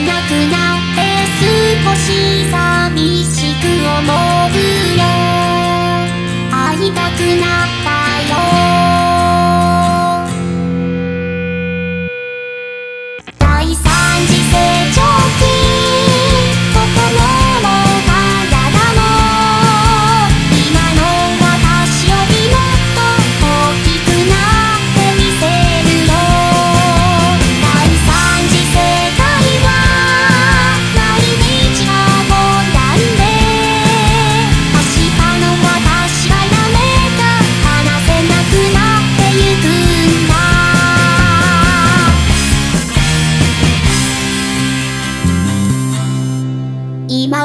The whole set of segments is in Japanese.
れくなって少し寂しく思う。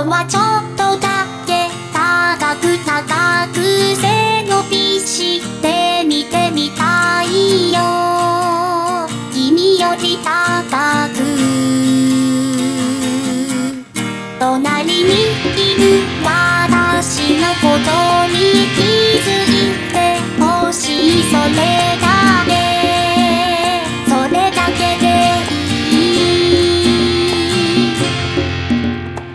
はちょっとだけ高く高く背伸びして見てみたいよ。君より高く。隣にいる私のことに気づいてほしい。それが